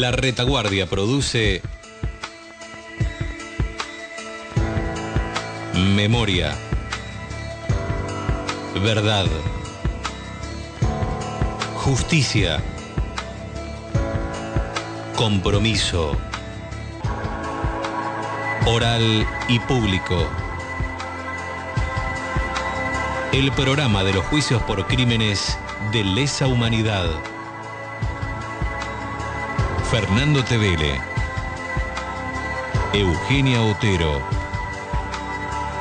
La retaguardia produce memoria, verdad, justicia, compromiso, oral y público. El programa de los juicios por crímenes de lesa humanidad. Fernando Tevele, Eugenia Otero,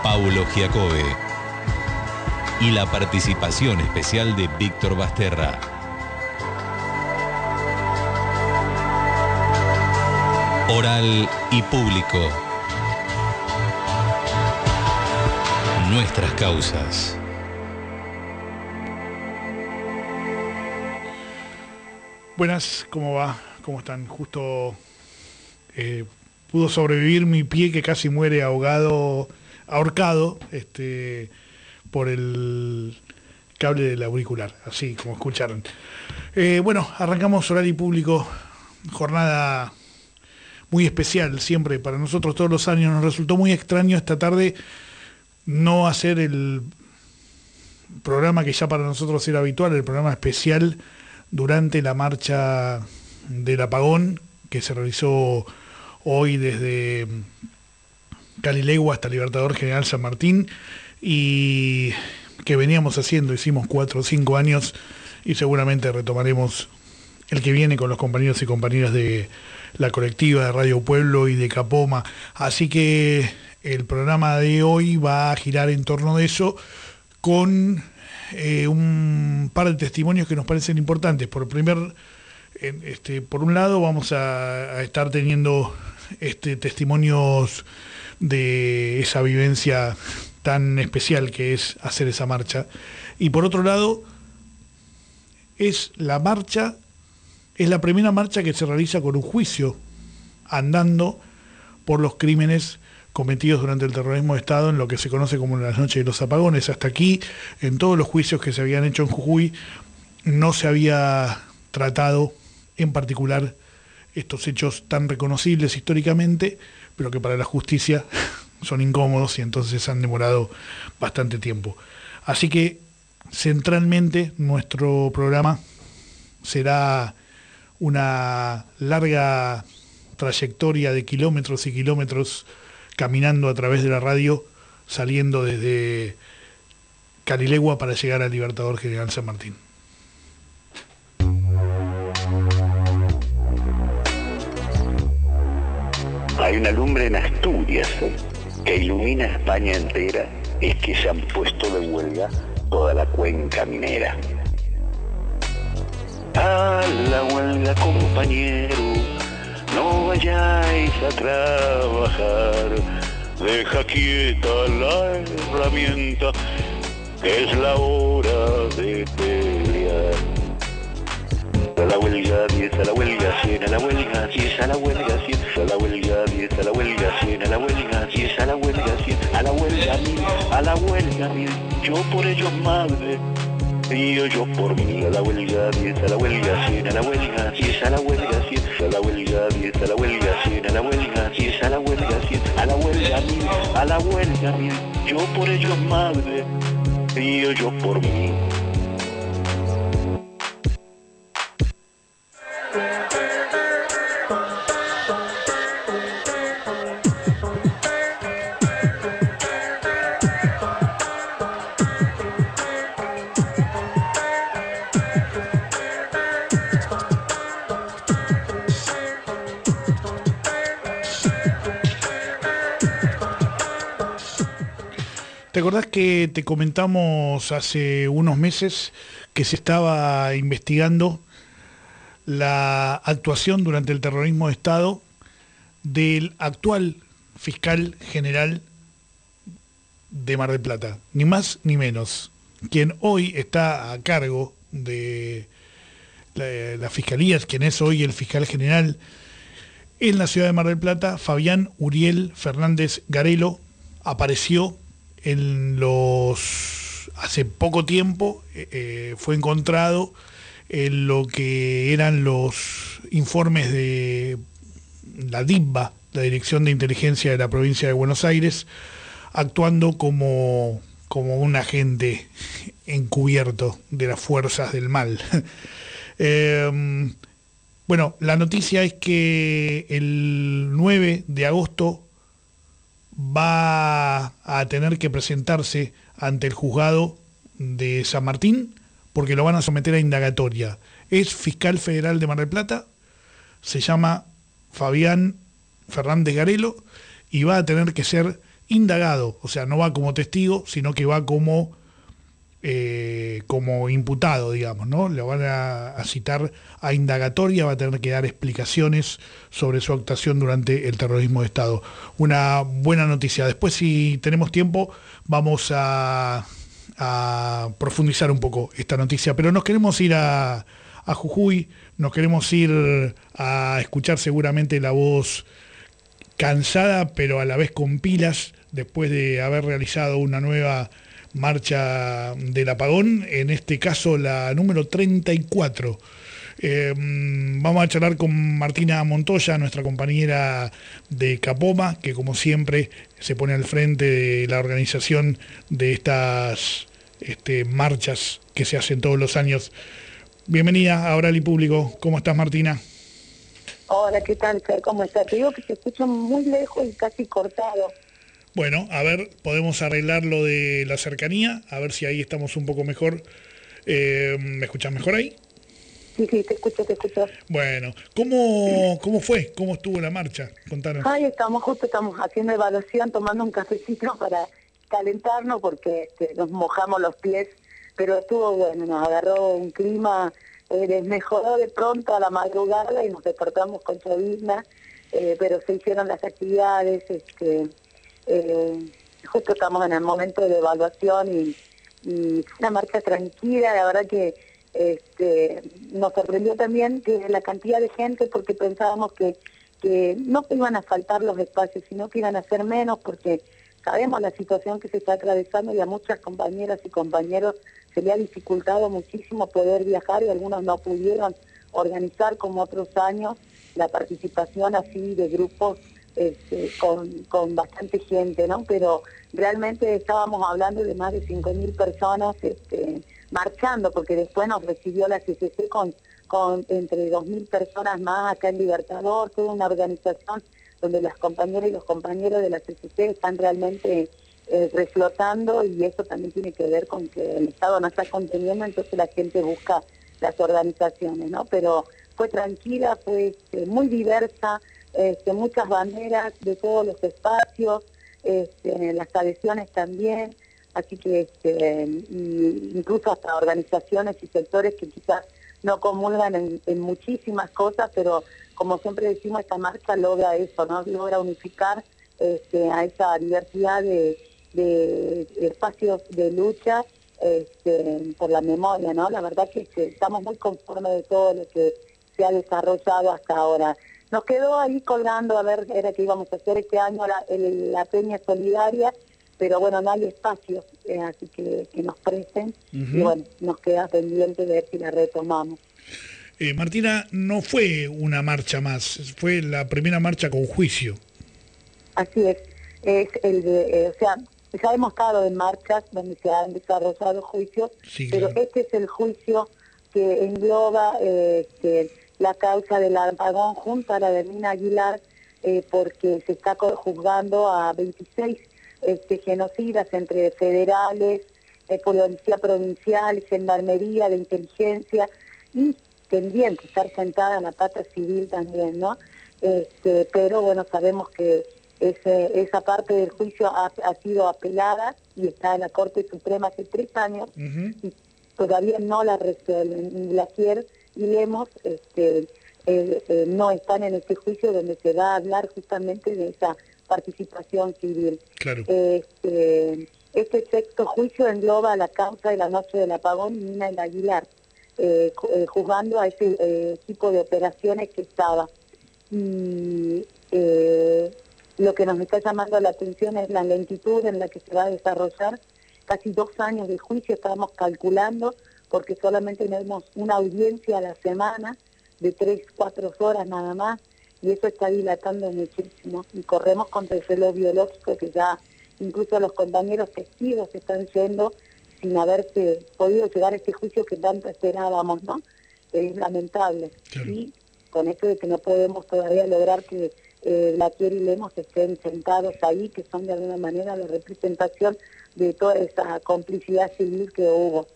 Paulo Giacobbe y la participación especial de Víctor Basterra. Oral y público. Nuestras causas. Buenas, ¿cómo va? ¿Cómo están? Justo eh, pudo sobrevivir mi pie que casi muere ahogado, ahorcado, este, por el cable del auricular, así como escucharon. Eh, bueno, arrancamos y Público, jornada muy especial siempre para nosotros todos los años. Nos resultó muy extraño esta tarde no hacer el programa que ya para nosotros era habitual, el programa especial durante la marcha del apagón que se realizó hoy desde Calilegua hasta Libertador General San Martín y que veníamos haciendo, hicimos cuatro o cinco años y seguramente retomaremos el que viene con los compañeros y compañeras de la colectiva de Radio Pueblo y de Capoma. Así que el programa de hoy va a girar en torno de eso con eh, un par de testimonios que nos parecen importantes. Por primer, este, por un lado vamos a, estar teniendo este, testimonios de esa vivencia tan especial que es hacer esa marcha. Y por otro lado, es la marcha, es la primera marcha que se realiza con un juicio, andando por los crímenes cometidos durante el terrorismo de Estado en lo que se conoce como las noches de los apagones. Hasta aquí, en todos los juicios que se habían hecho en Jujuy, no se había tratado en particular estos hechos tan reconocibles históricamente, pero que para la justicia son incómodos y entonces han demorado bastante tiempo. Así que centralmente nuestro programa será una larga trayectoria de kilómetros y kilómetros caminando a través de la radio, saliendo desde Calilegua para llegar al Libertador General San Martín. Hay una lumbre en Asturias que ilumina España entera, es que se han puesto de huelga toda la cuenca minera. A la huelga, compañero, no vayáis a trabajar, deja quieta la herramienta, que es la hora de. A la huelga 10, a la huelga 100, a la huelga 10, a la huelga 100, a la huelga 10, a la huelga 100, a la huelga 10, a la huelga 100, a la huelga 1000, a la huelga 1000, yo por ellos madre, yo, por mí, a la huelga 10, a la huelga 100, a la huelga 10, a la huelga 100, a la huelga 10, a la huelga 100, a la huelga 10, a la huelga 100, a la huelga 1000, a la huelga 1000, yo por ellos madre, yo por mí. ¿Te acordás que te comentamos hace unos meses que se estaba investigando la actuación durante el terrorismo de Estado del actual fiscal general de Mar del Plata? Ni más ni menos. Quien hoy está a cargo de la, la fiscalía, quien es hoy el fiscal general en la ciudad de Mar del Plata, Fabián Uriel Fernández Garelo, apareció en los hace poco tiempo eh, fue encontrado en lo que eran los informes de la DIBA, la Dirección de Inteligencia de la Provincia de Buenos Aires, actuando como, como un agente encubierto de las fuerzas del mal. Em, bueno, la noticia es que el 9 de agosto va a tener que presentarse ante el juzgado de San Martín porque lo van a someter a indagatoria. Es fiscal federal de Mar del Plata, se llama Fabián Fernández Garelo y va a tener que ser indagado, o sea, no va como testigo, sino que va como, eh, como imputado, digamos, ¿no? Le van a, a, citar a indagatoria, va a tener que dar explicaciones sobre su actuación durante el terrorismo de Estado. Una buena noticia. Después, si tenemos tiempo, vamos a, a profundizar un poco esta noticia, pero nos queremos ir a, a Jujuy, nos queremos ir a escuchar seguramente la voz cansada, pero a la vez con pilas, después de haber realizado una nueva marcha del apagón, en este caso la número 34. Eh, vamos a charlar con Martina Montoya, nuestra compañera de Capoma, que como siempre se pone al frente de la organización de estas este, marchas que se hacen todos los años. Bienvenida a Oral y Público. ¿Cómo estás, Martina? Hola, ¿qué tal? ¿Cómo estás? Te digo que se escucha muy lejos y casi cortado. Bueno, a ver, podemos arreglar lo de la cercanía, a ver si ahí estamos un poco mejor. Eh, ¿Me escuchas mejor ahí? Sí, sí, te escucho, te escucho. Bueno, ¿cómo, cómo fue? ¿Cómo estuvo la marcha? Contanos. Ay, estamos justo, estamos haciendo evaluación, tomando un cafecito para calentarnos porque este, nos mojamos los pies, pero estuvo bueno, nos agarró un clima eh, mejoró de pronto a la madrugada y nos despertamos con llovizna, eh, pero se hicieron las actividades, este, eh, justo estamos en el momento de evaluación y, y una marcha tranquila, la verdad que este, nos sorprendió también que la cantidad de gente porque pensábamos que, que no iban a faltar los espacios, sino que iban a ser menos porque sabemos la situación que se está atravesando y a muchas compañeras y compañeros se le ha dificultado muchísimo poder viajar y algunos no pudieron organizar como otros años la participación así de grupos este, con, bastante gente, ¿no? Pero realmente estábamos hablando de más de 5.000 personas este, marchando, porque después nos recibió la CCC con, con entre 2.000 personas más acá en Libertador, toda una organización donde las compañeras y los compañeros de la CCC están realmente eh, reflotando y eso también tiene que ver con que el Estado no está conteniendo, entonces la gente busca las organizaciones, ¿no? Pero fue tranquila, fue este, muy diversa, este, muchas banderas de todos los espacios, este, las tradiciones también, así que este, incluso hasta organizaciones y sectores que quizás no comulgan en, muchísimas cosas, pero como siempre decimos, esta marcha logra eso, ¿no? Logra unificar este, a esa diversidad de, espacios de lucha este, por la memoria, ¿no? La verdad que estamos muy conformes de todo lo que se ha desarrollado hasta ahora. Nos quedó ahí colgando a ver, era que íbamos a hacer este año la, la peña solidaria, pero bueno, no hay espacio, eh, así que, que nos presten, y bueno, nos queda pendiente de ver si la retomamos. Eh, Martina, no fue una marcha más, fue la primera marcha con juicio. Así es, es el de, eh, o sea, ya hemos estado en marchas donde se han desarrollado juicios, pero este es el juicio que engloba este, la causa del apagón junto a la de Mina Aguilar, porque se está juzgando a 26 este, genocidas entre federales, eh, policía provincial, gendarmería, de inteligencia, y tendrían que estar sentada en la pata civil también, ¿no? Este, pero bueno, sabemos que esa parte del juicio ha, sido apelada y está en la Corte Suprema hace tres años y todavía no la resuelven. La quiere y Lemos este, eh, eh, no están en este juicio donde se va a hablar justamente de esa participación civil. Este, este sexto juicio engloba la causa de la noche del apagón y Nina el Aguilar, eh, eh, juzgando a ese eh, tipo de operaciones que estaba. Y lo que nos está llamando la atención es la lentitud en la que se va a desarrollar. Casi dos años de juicio estábamos calculando porque solamente tenemos una audiencia a la semana de tres, cuatro horas nada más, y eso está dilatando muchísimo. Y corremos contra el reloj biológico que ya incluso los compañeros testigos están yendo sin haberse podido llegar a este juicio que tanto esperábamos, ¿no? Es lamentable. Y con esto de que no podemos todavía lograr que eh, la Tierra y Lemos estén sentados ahí, que son de alguna manera la representación de toda esa complicidad civil que hubo.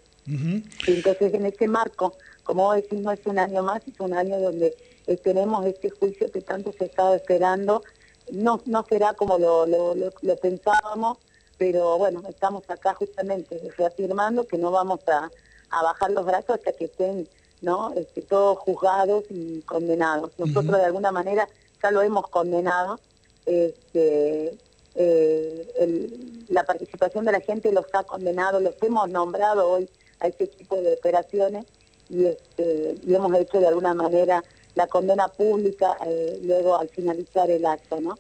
Entonces, en ese marco, como decís, no es un año más, es un año donde eh, tenemos este juicio que tanto se estaba esperando. No, no será como lo, lo, lo, pensábamos, pero bueno, estamos acá justamente reafirmando que no vamos a, a bajar los brazos hasta que estén ¿no? Este, todos juzgados y condenados. Nosotros de alguna manera ya lo hemos condenado. Este, eh, la participación de la gente los ha condenado, los hemos nombrado hoy a este tipo de operaciones y, este, y hemos hecho de alguna manera la condena pública eh, luego al finalizar el acto, ¿no?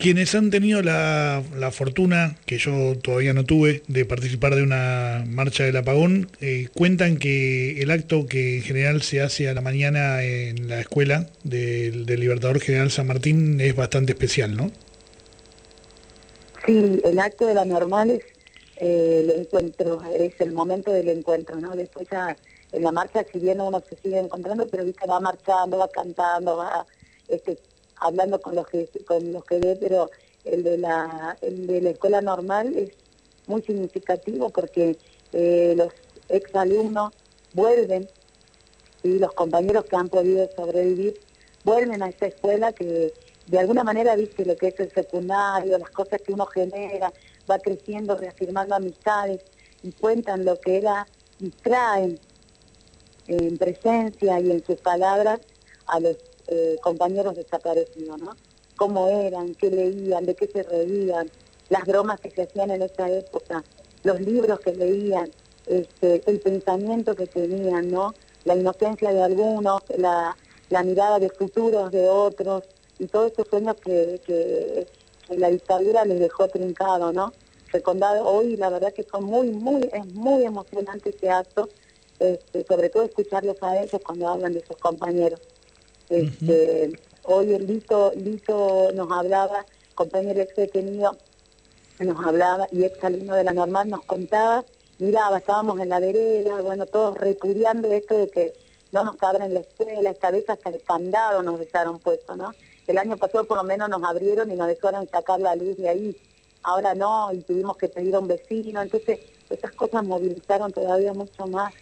Quienes han tenido la, fortuna, que yo todavía no tuve, de participar de una marcha del apagón, eh, cuentan que el acto que en general se hace a la mañana en la escuela del, Libertador General San Martín es bastante especial, ¿no? Sí, el acto de la normal es eh, el encuentro, es el momento del encuentro, ¿no? Después ya en la marcha, si bien uno se sigue encontrando, pero viste, va marchando, va cantando, va este, hablando con los que con los que ve, pero el de la de la escuela normal es muy significativo porque eh, los exalumnos vuelven y los compañeros que han podido sobrevivir vuelven a esa escuela que de alguna manera viste lo que es el secundario, las cosas que uno genera, va creciendo, reafirmando amistades y cuentan lo que era y traen en presencia y en sus palabras a los eh, compañeros desaparecidos, ¿no? Cómo eran, qué leían, de qué se reían, las bromas que se hacían en esa época, los libros que leían, este, el pensamiento que tenían, ¿no? La inocencia de algunos, la, mirada de futuros de otros, y todos esos sueños que, que, la dictadura les dejó trincado, ¿no? Recordado hoy, la verdad que son muy, muy, es muy emocionante ese acto, este, sobre todo escucharlos a ellos cuando hablan de sus compañeros. Este, hoy el Lito, Lito nos hablaba, compañero ex detenido, nos hablaba y ex alumno de la normal nos contaba, miraba, estábamos en la vereda, bueno, todos repudiando esto de que no nos abren la escuela, esta vez hasta el candado nos dejaron puesto, ¿no? El año pasado por lo menos nos abrieron y nos dejaron sacar la luz de ahí, ahora no, y tuvimos que pedir a un vecino, entonces esas cosas movilizaron todavía mucho más.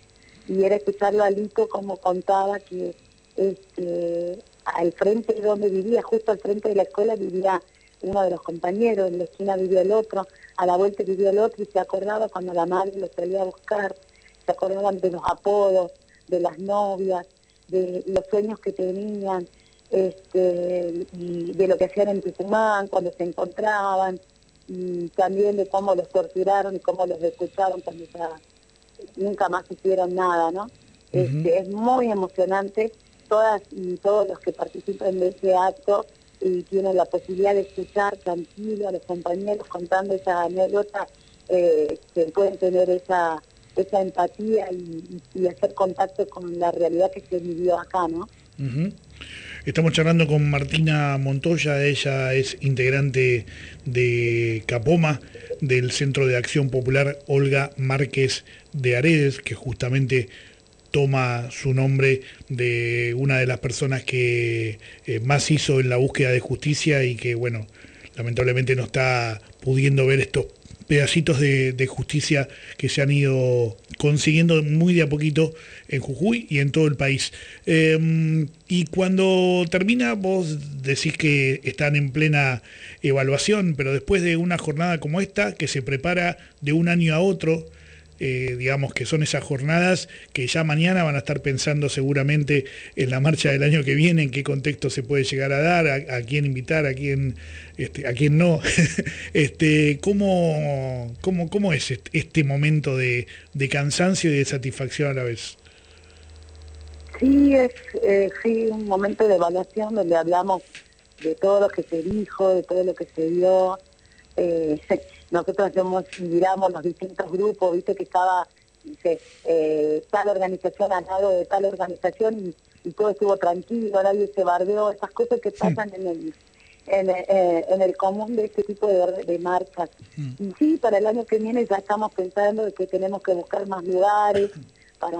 Y era escucharlo a Lito como contaba que este, al frente de donde vivía, justo al frente de la escuela vivía uno de los compañeros, en la esquina vivió el otro, a la vuelta vivió el otro y se acordaba cuando la madre lo salía a buscar, se acordaban de los apodos, de las novias, de los sueños que tenían, este, y de lo que hacían en Tucumán cuando se encontraban, y también de cómo los torturaron y cómo los escucharon cuando ya nunca más hicieron nada, ¿no? Este, es muy emocionante todas y todos los que participan de ese acto y tienen la posibilidad de escuchar tranquilo a los compañeros contando esa anécdota, eh, que pueden tener esa, esa empatía y, hacer contacto con la realidad que se vivió acá, ¿no? Estamos charlando con Martina Montoya, ella es integrante de Capoma, del Centro de Acción Popular Olga Márquez de Aredes, que justamente toma su nombre de una de las personas que eh, más hizo en la búsqueda de justicia y que, bueno, lamentablemente no está pudiendo ver estos pedacitos de, justicia que se han ido consiguiendo muy de a poquito en Jujuy y en todo el país. Em, y cuando termina, vos decís que están en plena evaluación, pero después de una jornada como esta, que se prepara de un año a otro, eh, digamos que son esas jornadas que ya mañana van a estar pensando seguramente en la marcha del año que viene, en qué contexto se puede llegar a dar, a, quién invitar, a quién, este, a quién no. este, ¿cómo, cómo, cómo es este momento de, cansancio y de satisfacción a la vez? Sí, es eh, sí, un momento de evaluación donde hablamos de todo lo que se dijo, de todo lo que se dio. Eh, nosotros hacemos, miramos los distintos grupos, viste que estaba dice, eh, tal organización al lado de tal organización y, todo estuvo tranquilo, nadie se bardeó, esas cosas que pasan en el eh, en, el común de este tipo de, marcas. Mm. Y sí, para el año que viene ya estamos pensando que tenemos que buscar más lugares para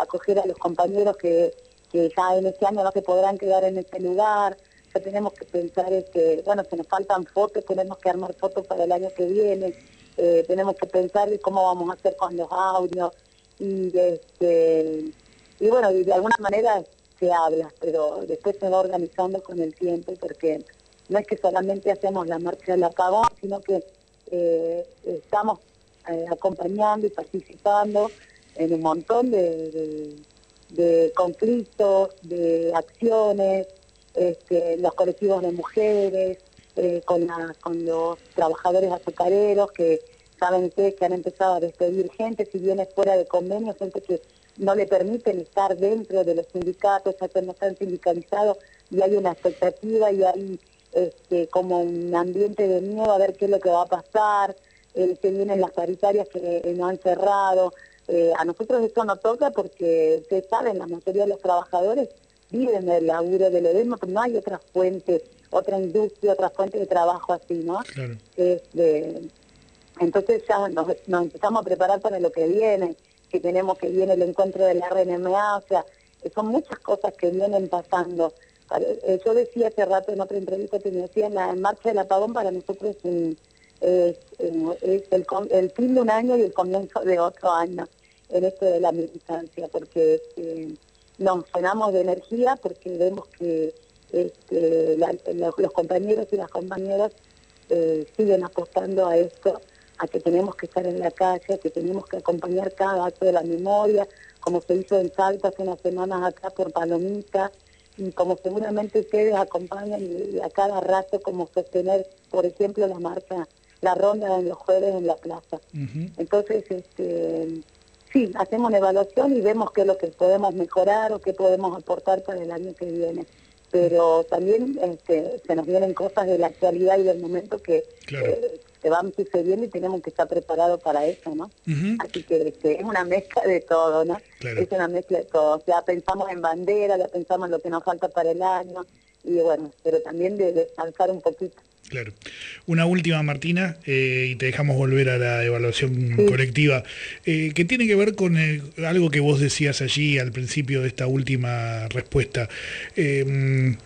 acoger a los compañeros que, que ya en este año no se podrán quedar en ese lugar. Tenemos que pensar, que bueno, se nos faltan fotos, tenemos que armar fotos para el año que viene. Eh, tenemos que pensar cómo vamos a hacer con los audios. Y, este, y bueno, de alguna manera se habla, pero después se va organizando con el tiempo porque no es que solamente hacemos la marcha del apagón, sino que eh, estamos eh, acompañando y participando en un montón de, conflictos, de acciones, este, los colectivos de mujeres, eh, con, con los trabajadores azucareros que saben que han empezado a despedir gente, si viene fuera de convenio, gente que no le permiten estar dentro de los sindicatos, que no están sindicalizados y hay una expectativa y hay este, como un ambiente de miedo a ver qué es lo que va a pasar, eh, que vienen las paritarias que eh, no han cerrado. Eh, a nosotros esto no toca porque ustedes saben, la mayoría de los trabajadores viven del laburo del Edesma, pero no hay otra fuente, otra industria, otra fuente de trabajo así, ¿no? Este, entonces ya nos, empezamos a preparar para lo que viene, que tenemos que viene el encuentro de la RNMA, o sea, son muchas cosas que vienen pasando. Eh, yo decía hace rato en otra entrevista que me decía, la marcha del apagón para nosotros es, el, fin de un año y el comienzo de otro año en esto de la militancia, porque este, nos llenamos de energía, porque vemos que este, los, compañeros y las compañeras eh, siguen apostando a esto, a que tenemos que estar en la calle, que tenemos que acompañar cada acto de la memoria, como se hizo en Salta hace unas semanas acá por Palomita, y como seguramente ustedes acompañan a cada rato como sostener, por ejemplo, la marcha, la ronda en los jueves en la plaza. Entonces, este, sí, hacemos una evaluación y vemos qué es lo que podemos mejorar o qué podemos aportar para el año que viene. Pero también este, se nos vienen cosas de la actualidad y del momento que eh, se van sucediendo y tenemos que estar preparados para eso, ¿no? Así que este, es una mezcla de todo, ¿no? Es una mezcla de todo. Ya pensamos en bandera, ya pensamos en lo que nos falta para el año, y bueno, pero también de descansar un poquito. Claro. Una última, Martina, eh, y te dejamos volver a la evaluación colectiva, eh, que tiene que ver con algo que vos decías allí al principio de esta última respuesta. Eh,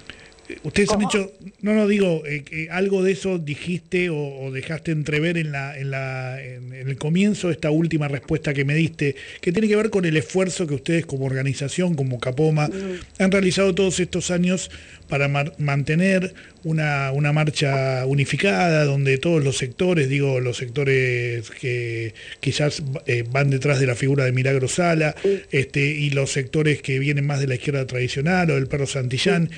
Ustedes han hecho, no, no digo, eh, algo de eso dijiste o, dejaste entrever en, la, en, la, en, el comienzo de esta última respuesta que me diste, que tiene que ver con el esfuerzo que ustedes como organización, como Capoma, mm. han realizado todos estos años para mantener una, una, marcha unificada donde todos los sectores, digo, los sectores que quizás eh, van detrás de la figura de Milagro Sala este, y los sectores que vienen más de la izquierda tradicional o del perro Santillán,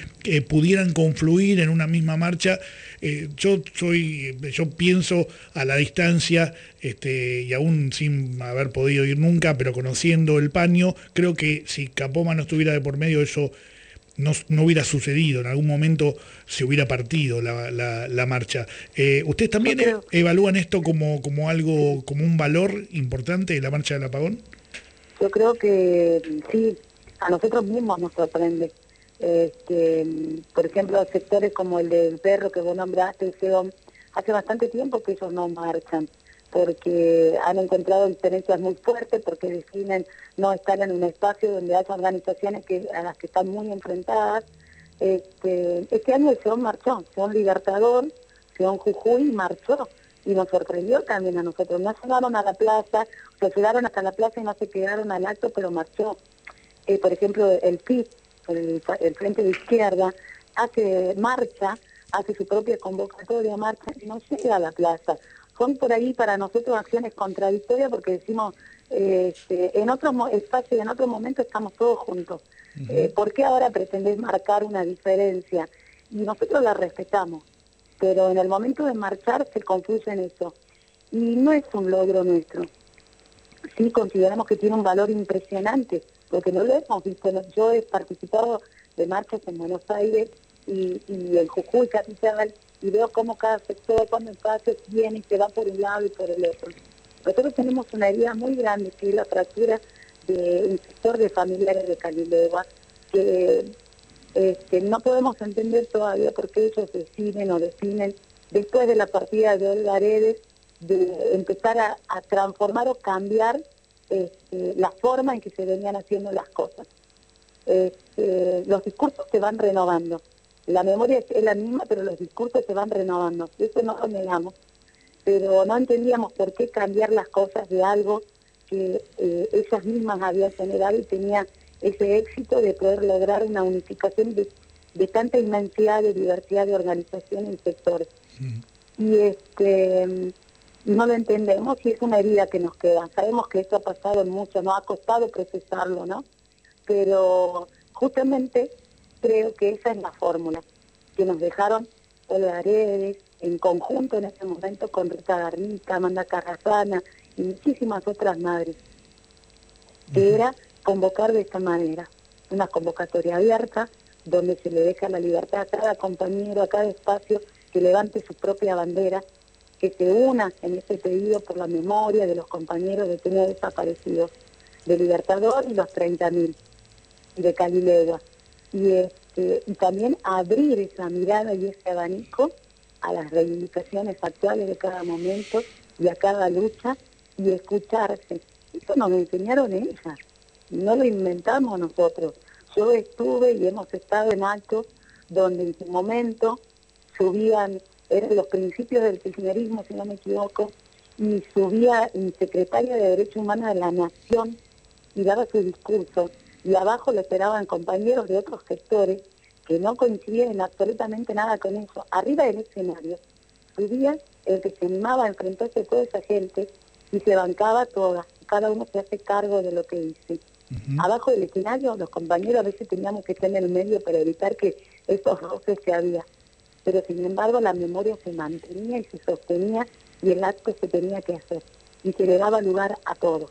pudieran confluir en una misma marcha. Eh, yo soy, yo pienso a la distancia, este, y aún sin haber podido ir nunca, pero conociendo el paño, creo que si Capoma no estuviera de por medio, eso no, hubiera sucedido, en algún momento se hubiera partido la, marcha. Eh, ¿Ustedes también evalúan esto como, como algo, como un valor importante de la marcha del apagón? Yo creo que sí, a nosotros mismos nos sorprende. Este, por ejemplo, sectores como el del perro que vos nombraste, hace bastante tiempo que ellos no marchan porque han encontrado diferencias muy fuertes, porque definen no estar en un espacio donde hay organizaciones que, a las que están muy enfrentadas. Este, este año el Seón marchó, Seón Libertador, Seón Jujuy marchó y nos sorprendió también a nosotros. No llegaron a la plaza, se llegaron hasta la plaza y no se quedaron al acto, pero marchó. Eh, por ejemplo, el PIB, el, el, Frente de Izquierda, hace marcha, hace su propia convocatoria marcha y no llega a la plaza son por ahí para nosotros acciones contradictorias porque decimos, este, en otros espacios, en otros momentos estamos todos juntos. Eh, ¿Por qué ahora pretendés marcar una diferencia? Y nosotros la respetamos, pero en el momento de marchar se confluye en eso. Y no es un logro nuestro. Sí consideramos que tiene un valor impresionante, porque no lo hemos visto. Yo he participado de marchas en Buenos Aires y, y en Jujuy Capital y veo cómo cada sector, cuando espacio viene y se va por un lado y por el otro. Nosotros tenemos una herida muy grande, que es la fractura de un sector de familiares de Calilegua, que este, no podemos entender todavía por qué ellos deciden o definen, después de la partida de Olga Aredes, de empezar a, transformar o cambiar este, la forma en que se venían haciendo las cosas. Este, los discursos se van renovando. La memoria es la misma, pero los discursos se van renovando. Eso no lo negamos. Pero no entendíamos por qué cambiar las cosas de algo que eh, ellas mismas habían generado y tenía ese éxito de poder lograr una unificación de, tanta inmensidad de diversidad de organizaciones y sectores. Y este no lo entendemos y es una herida que nos queda. Sabemos que esto ha pasado mucho, nos ha costado procesarlo, ¿no? Pero justamente creo que esa es la fórmula que nos dejaron Olga en conjunto en ese momento con Rita Garnica, Amanda Carrazana y muchísimas otras madres, que era convocar de esta manera, una convocatoria abierta donde se le deja la libertad a cada compañero, a cada espacio que levante su propia bandera, que se una en ese pedido por la memoria de los compañeros detenidos desaparecidos, de Libertador y los 30.000 de Calilegua. Y, este, y también abrir esa mirada y ese abanico a las reivindicaciones actuales de cada momento y a cada lucha y escucharse. Eso nos enseñaron ellas, no lo inventamos nosotros. Yo estuve y hemos estado en actos donde en su momento subían, eran los principios del kirchnerismo, si no me equivoco, y subía el secretario de Derechos Humanos de la Nación y daba su discurso. Y abajo lo esperaban compañeros de otros sectores que no coincidían en absolutamente nada con eso. Arriba del escenario subía el que se animaba a enfrentarse a toda esa gente y se bancaba toda. Cada uno se hace cargo de lo que dice. Abajo del escenario los compañeros a veces teníamos que estar en el medio para evitar que esos roces se había. Pero sin embargo la memoria se mantenía y se sostenía y el acto se tenía que hacer. Y se le daba lugar a todos.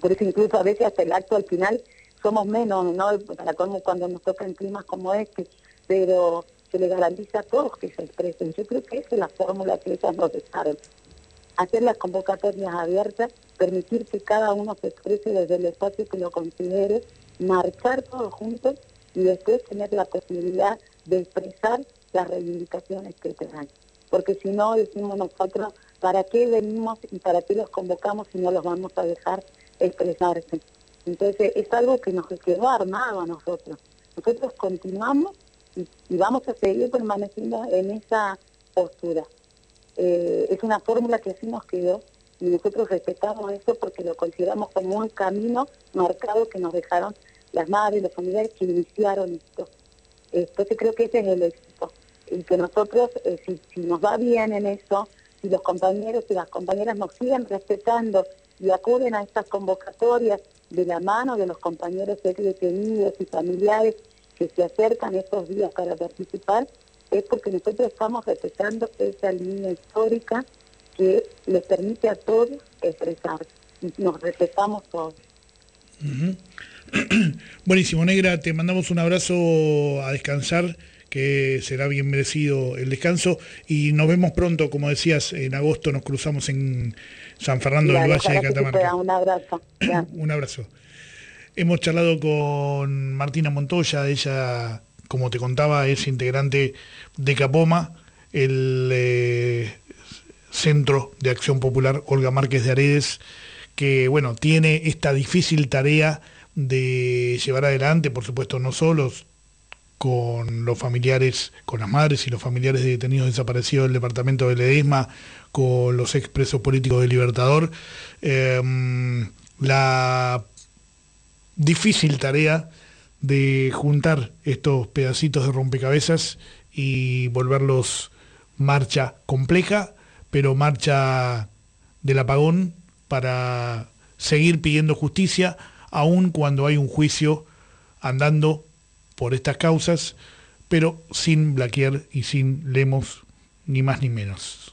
Por eso incluso a veces hasta el acto al final somos menos, ¿no? Para cuando nos tocan climas como este, pero se le garantiza a todos que se expresen. Yo creo que esa es la fórmula que ellas nos dejaron hacer las convocatorias abiertas, permitir que cada uno se exprese desde el espacio que lo considere, marchar todos juntos y después tener la posibilidad de expresar las reivindicaciones que traen. Porque si no, decimos nosotros, ¿para qué venimos y para qué los convocamos si no los vamos a dejar expresarse? Entonces es algo que nos quedó armado a nosotros. Nosotros continuamos y vamos a seguir permaneciendo en esa postura. Eh, es una fórmula que así nos quedó y nosotros respetamos eso porque lo consideramos como un camino marcado que nos dejaron las madres, los familiares que iniciaron esto. Entonces creo que ese es el éxito. Y que nosotros, eh, si, nos va bien en eso, si los compañeros y las compañeras nos siguen respetando y acuden a estas convocatorias de la mano de los compañeros detenidos y familiares que se acercan estos días para participar, es porque nosotros estamos respetando esa línea histórica que les permite a todos expresar. Nos respetamos todos. Buenísimo, Negra, te mandamos un abrazo a descansar, que será bien merecido el descanso y nos vemos pronto, como decías, en agosto nos cruzamos en San Fernando del Valle de Catamarca. Un abrazo. un abrazo. Hemos charlado con Martina Montoya, ella como te contaba, es integrante de Capoma, el eh, Centro de Acción Popular Olga Márquez de Aredes, que bueno, tiene esta difícil tarea de llevar adelante, por supuesto, no solos con los familiares, con las madres y los familiares de detenidos desaparecidos del departamento de Ledesma, con los expresos políticos del Libertador, em, la difícil tarea de juntar estos pedacitos de rompecabezas y volverlos marcha compleja, pero marcha del apagón para seguir pidiendo justicia, aun cuando hay un juicio andando por estas causas, pero sin Blaquier y sin Lemos, ni más ni menos.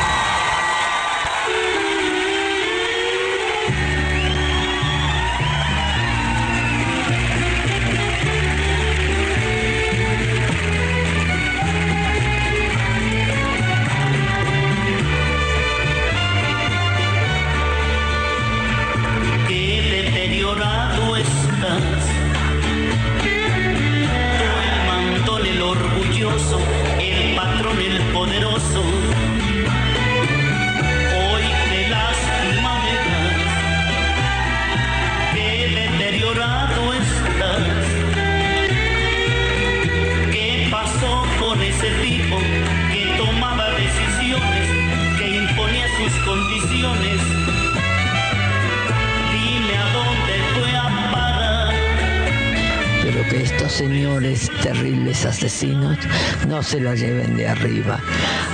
se la lleven de arriba.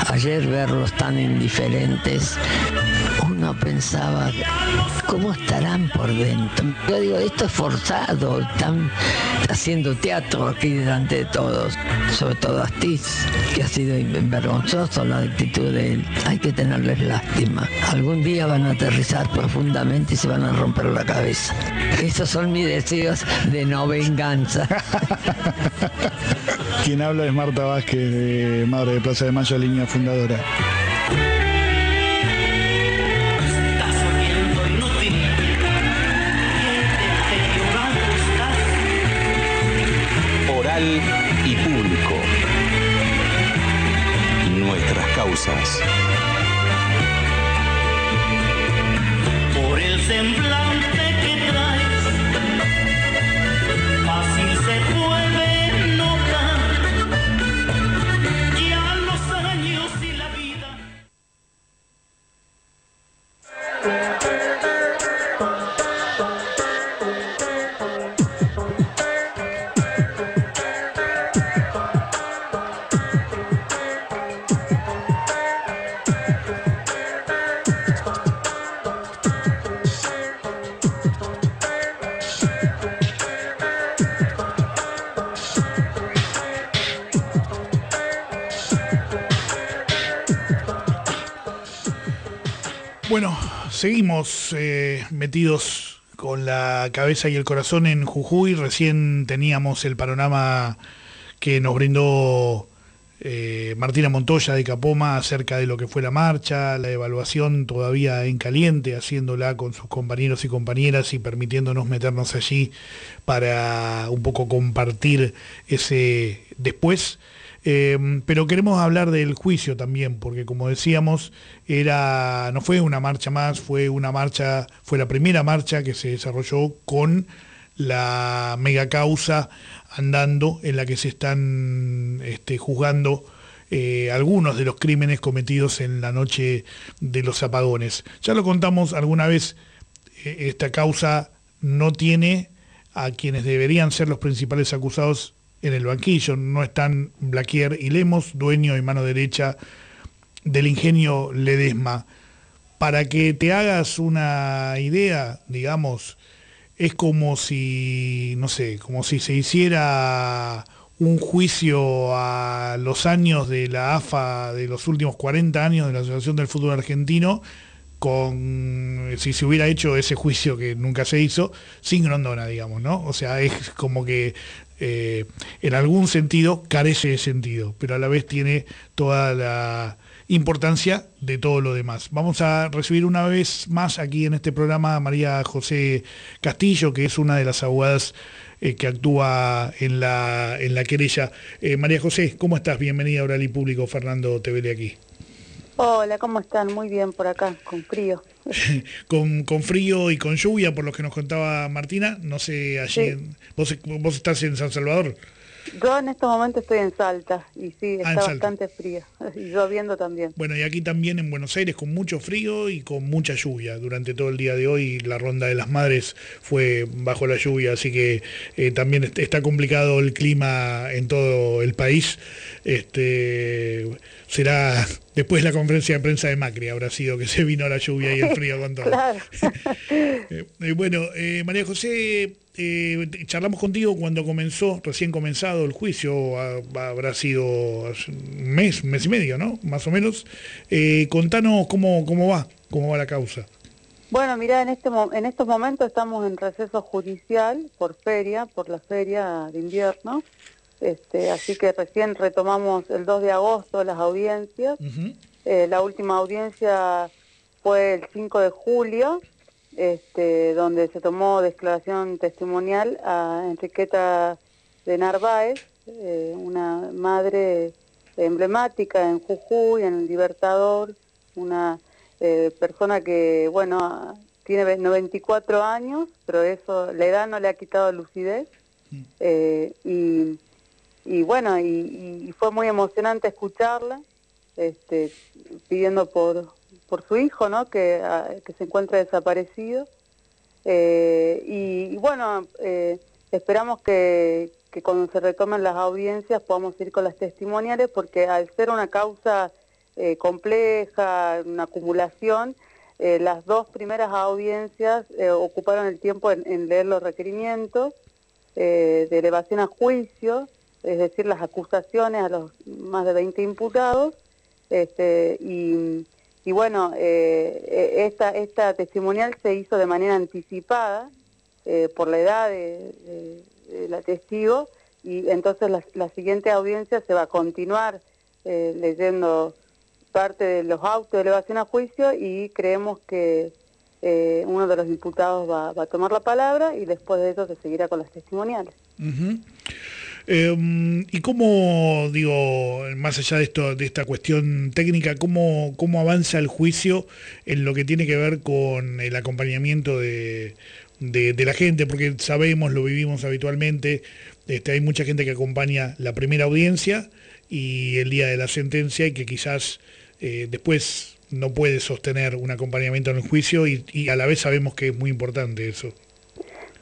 Ayer verlos tan indiferentes, uno pensaba, ¿cómo estarán por dentro? Yo digo, esto es forzado, están haciendo teatro aquí delante de todos, sobre todo Astiz, que ha sido vergonzoso la actitud de él. Hay que tenerles lástima. Algún día van a aterrizar profundamente y se van a romper la cabeza. Esos son mis deseos de no venganza. Quien habla es Marta Vázquez, de Madre de Plaza de Mayo, línea fundadora. Estás. Seguimos eh, metidos con la cabeza y el corazón en Jujuy. Recién teníamos el panorama que nos brindó eh, Martina Montoya de Capoma acerca de lo que fue la marcha, la evaluación todavía en caliente, haciéndola con sus compañeros y compañeras y permitiéndonos meternos allí para un poco compartir ese después. Eh, pero queremos hablar del juicio también, porque como decíamos, era, no fue una marcha más, fue una marcha, fue la primera marcha que se desarrolló con la mega causa andando en la que se están este, juzgando eh, algunos de los crímenes cometidos en la noche de los apagones. Ya lo contamos alguna vez, eh, esta causa no tiene a quienes deberían ser los principales acusados en el banquillo. No están Blaquier y Lemos, dueño y mano derecha del ingenio Ledesma. Para que te hagas una idea, digamos, es como si, no sé, como si se hiciera un juicio a los años de la AFA de los últimos 40 años de la Asociación del Fútbol Argentino, con si se hubiera hecho ese juicio que nunca se hizo, sin Grondona, digamos, ¿no? O sea, es como que eh, en algún sentido carece de sentido, pero a la vez tiene toda la importancia de todo lo demás. Vamos a recibir una vez más aquí en este programa a María José Castillo, que es una de las abogadas eh, que actúa en la, en la querella. Eh, María José, ¿cómo estás? Bienvenida a Oral y Público, Fernando Tevele aquí. Hola, ¿cómo están? Muy bien por acá, con frío. con, con frío y con lluvia, por lo que nos contaba Martina, no sé, allí, Sí. en- vos, vos estás en San Salvador. Yo en estos momentos estoy en Salta y sí, Ah, está bastante frío. Y lloviendo también. Bueno, y aquí también en Buenos Aires con mucho frío y con mucha lluvia. Durante todo el día de hoy la ronda de las madres fue bajo la lluvia, así que eh, también est- está complicado el clima en todo el país. Este será después de la conferencia de prensa de Macri, habrá sido que se vino la lluvia y el frío con todo. Claro. Eh, bueno, eh, María José, eh, charlamos contigo cuando comenzó, recién comenzado el juicio, ha- habrá sido un mes, un mes y medio, ¿no? Más o menos. Contanos cómo, cómo va, cómo va la causa. Bueno, mira, en, este, en estos momentos estamos en receso judicial por feria, por la feria de invierno. Este, así que recién retomamos el 2 de agosto las audiencias. Eh, la última audiencia fue el 5 de julio, este, donde se tomó declaración testimonial a Enriqueta de Narváez, eh, una madre emblemática en Jujuy, en el Libertador, una eh, persona que, bueno, tiene 94 años, pero eso, la edad no le ha quitado lucidez. Eh, y, y, bueno, y, fue muy emocionante escucharla, este, pidiendo por, por su hijo, ¿no? Que, ah, que se encuentra desaparecido. Eh, y, bueno, eh, esperamos que, que cuando se retomen las audiencias podamos ir con las testimoniales, porque al ser una causa eh, compleja, una acumulación, eh, las dos primeras audiencias ocuparon el tiempo en, en leer los requerimientos de elevación a juicio, es decir, las acusaciones a los más de 20 imputados, este, y, bueno, esta, esta testimonial se hizo de manera anticipada por la edad de, la testigo, y entonces la, siguiente audiencia se va a continuar leyendo parte de los autos de elevación a juicio y creemos que eh, uno de los diputados va, a tomar la palabra y después de eso se seguirá con las testimoniales. Uh. Eh, ¿Y cómo, digo, más allá de esto, de esta cuestión técnica, cómo, cómo avanza el juicio en lo que tiene que ver con el acompañamiento de, de, la gente? Porque sabemos, lo vivimos habitualmente, este, hay mucha gente que acompaña la primera audiencia y el día de la sentencia y que quizás eh, después no puede sostener un acompañamiento en el juicio y, a la vez sabemos que es muy importante eso.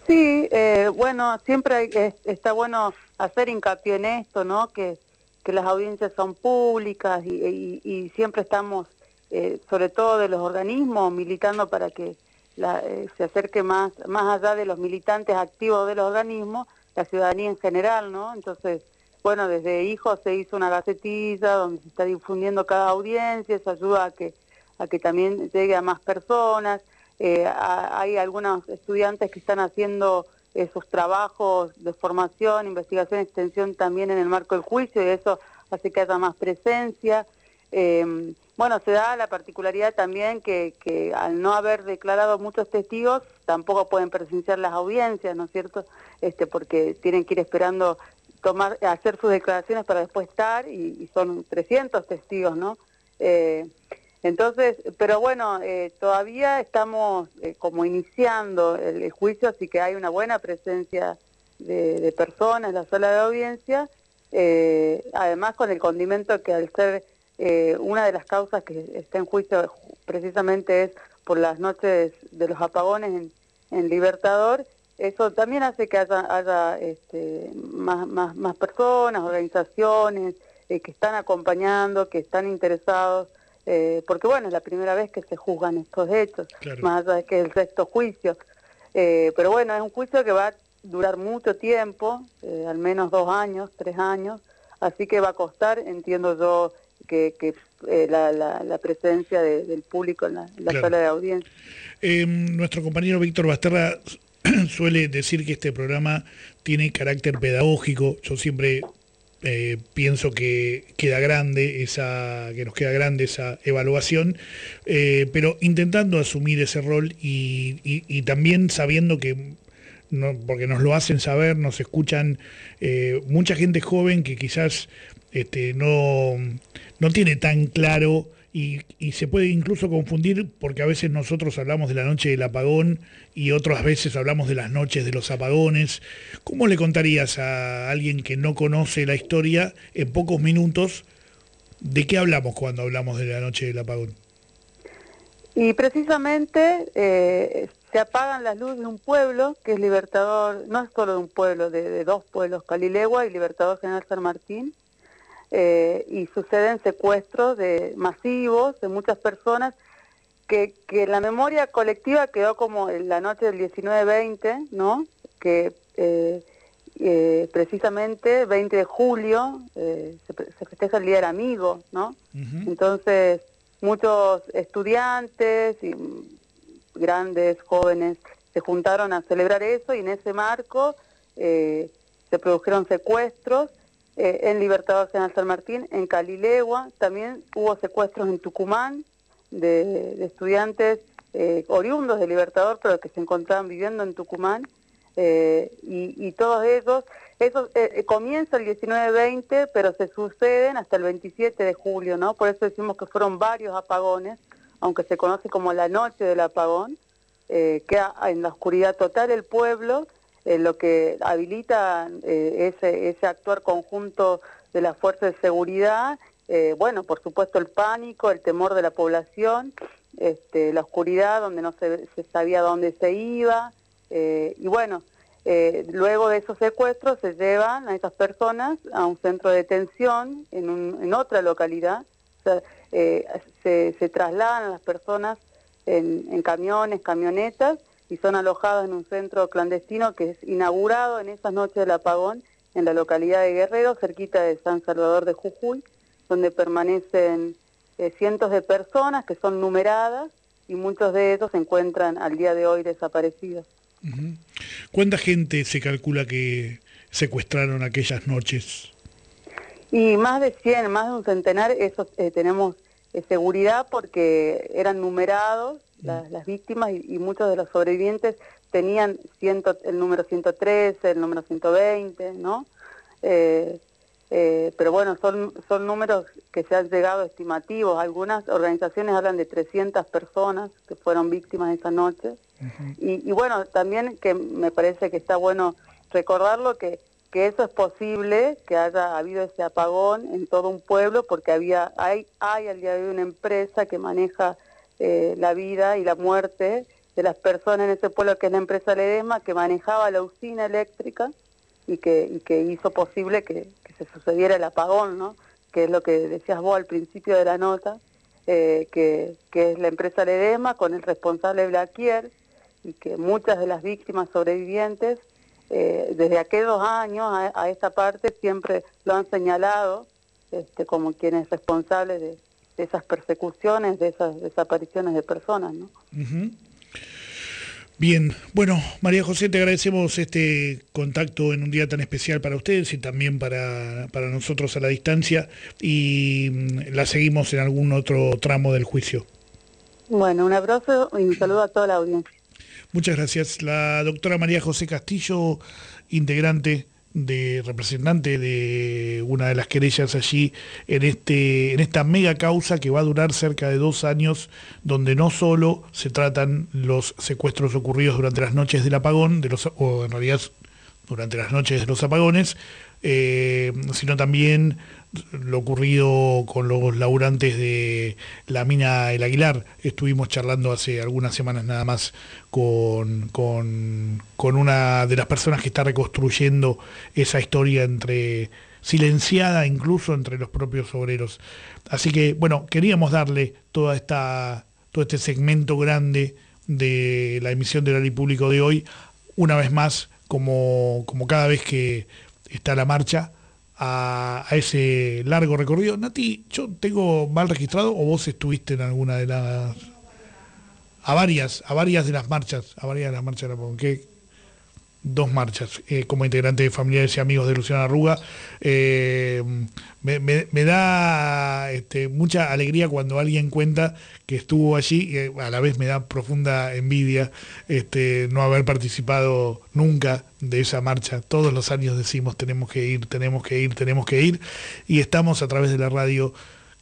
Sí, eh, bueno, siempre está bueno hacer hincapié en esto, ¿no? Que, que las audiencias son públicas y, y, y siempre estamos, eh, sobre todo de los organismos, militando para que la, eh, se acerque más, más allá de los militantes activos de los organismos, la ciudadanía en general, ¿no? Entonces, bueno, desde Hijos se hizo una gacetilla donde se está difundiendo cada audiencia, eso ayuda a que, a que también llegue a más personas. Eh, hay algunos estudiantes que están haciendo esos trabajos de formación, investigación, extensión también en el marco del juicio y eso hace que haya más presencia. Eh, bueno, se da la particularidad también que, al no haber declarado muchos testigos, tampoco pueden presenciar las audiencias, ¿no es cierto? Este, porque tienen que ir esperando tomar, hacer sus declaraciones para después estar y, y son 300 testigos, ¿no? Eh, entonces, pero bueno, eh, todavía estamos eh, como iniciando el, juicio, así que hay una buena presencia de, de personas en la sala de audiencia, eh, además con el condimento que al ser eh, una de las causas que está en juicio precisamente es por las noches de los apagones en, Libertador, eso también hace que haya, haya este, más, más, más personas, organizaciones eh, que están acompañando, que están interesados, eh, porque bueno, es la primera vez que se juzgan estos hechos, claro. más allá de que es el sexto juicio. Eh, pero bueno, es un juicio que va a durar mucho tiempo, eh, al menos dos años, tres años, así que va a costar, entiendo yo, que, que eh, la, la, la, presencia de, del público en la, en la claro. sala de audiencia. Eh, nuestro compañero Víctor Basterra suele decir que este programa tiene carácter pedagógico. Yo siempre eh, pienso que queda grande esa, que nos queda grande esa evaluación, eh, pero intentando asumir ese rol y, también sabiendo que no, porque nos lo hacen saber, nos escuchan eh, mucha gente joven que quizás este, no, no tiene tan claro y, se puede incluso confundir porque a veces nosotros hablamos de la noche del apagón y otras veces hablamos de las noches de los apagones. ¿Cómo le contarías a alguien que no conoce la historia en pocos minutos de qué hablamos cuando hablamos de la noche del apagón? Y precisamente eh, se apagan las luces de un pueblo que es Libertador, no es solo de un pueblo, de, de dos pueblos, Calilegua y Libertador General San Martín, eh, y suceden secuestros de masivos de muchas personas que, que la memoria colectiva quedó como en la noche del 19-20, ¿no? Que eh, eh, precisamente 20 de julio eh, se, se, festeja el Día del Amigo, ¿no? Uh -huh. Entonces muchos estudiantes y grandes, jóvenes, se juntaron a celebrar eso y en ese marco eh, se produjeron secuestros eh, en Libertador General San Martín, en Calilegua, también hubo secuestros en Tucumán de, estudiantes eh, oriundos de Libertador, pero que se encontraban viviendo en Tucumán. eh, y, todos ellos, eso eh, comienza el 19-20, pero se suceden hasta el 27 de julio, ¿no? Por eso decimos que fueron varios apagones, aunque se conoce como la noche del apagón, queda en la oscuridad total el pueblo, lo que habilita ese, ese actuar conjunto de las fuerzas de seguridad eh, bueno, por supuesto el pánico, el temor de la población, este, la oscuridad donde no se, sabía dónde se iba, eh, y bueno, eh, luego de esos secuestros se llevan a esas personas a un centro de detención en, otra localidad, se, trasladan a las personas en, en camiones, camionetas, y son alojados en un centro clandestino que es inaugurado en esas noches del apagón en la localidad de Guerrero, cerquita de San Salvador de Jujuy, donde permanecen eh, cientos de personas que son numeradas y muchos de ellos se encuentran al día de hoy desaparecidos. ¿Cuánta gente se calcula que secuestraron aquellas noches? Y más de 100, más de un centenar, eso eh, tenemos eh, seguridad porque eran numerados mm. las, víctimas y, muchos de los sobrevivientes tenían ciento, el número 113, el número 120, ¿no? Eh, pero bueno, son, son números que se han llegado estimativos. Algunas organizaciones hablan de 300 personas que fueron víctimas esa noche. y, bueno, también que me parece que está bueno recordarlo que, que eso es posible, que haya habido ese apagón en todo un pueblo, porque había hay, hay al día de hoy una empresa que maneja eh, la vida y la muerte de las personas en ese pueblo, que es la empresa Ledesma, que manejaba la usina eléctrica y que, y que hizo posible que, se sucediera el apagón, ¿no? que es lo que decías vos al principio de la nota, eh, que, es la empresa Ledema con el responsable Blaquier y que muchas de las víctimas sobrevivientes eh, desde aquellos años a, esta parte siempre lo han señalado este, como quienes responsables de, de, esas persecuciones, de esas desapariciones de personas. ¿no? Bien, bueno, María José, te agradecemos este contacto en un día tan especial para ustedes y también para, para nosotros a la distancia y mm, la seguimos en algún otro tramo del juicio. Bueno, un abrazo y un saludo a toda la audiencia. Muchas gracias. La doctora María José Castillo, integrante de representante de una de las querellas allí en, este, en esta mega causa que va a durar cerca de dos años, donde no solo se tratan los secuestros ocurridos durante las noches del apagón, de los, o en realidad durante las noches de los apagones, eh, sino también lo ocurrido con los laburantes de la mina El Aguilar. Estuvimos charlando hace algunas semanas nada más con, con, una de las personas que está reconstruyendo esa historia entre silenciada incluso entre los propios obreros. Así que, bueno, queríamos darle toda esta, todo este segmento grande de la emisión del Ari Público de hoy, una vez más, como, como cada vez que está la marcha, a, ese largo recorrido. Nati, ¿yo tengo mal registrado o vos estuviste en alguna de las... a varias, a varias de las marchas, a varias de las marchas de la ¿Qué, dos marchas eh, como integrante de familiares y amigos de Luciana Arruga. Eh, me, da este, mucha alegría cuando alguien cuenta que estuvo allí, y a la vez me da profunda envidia este, no haber participado nunca de esa marcha. Todos los años decimos tenemos que ir, tenemos que ir, tenemos que ir, y estamos a través de la radio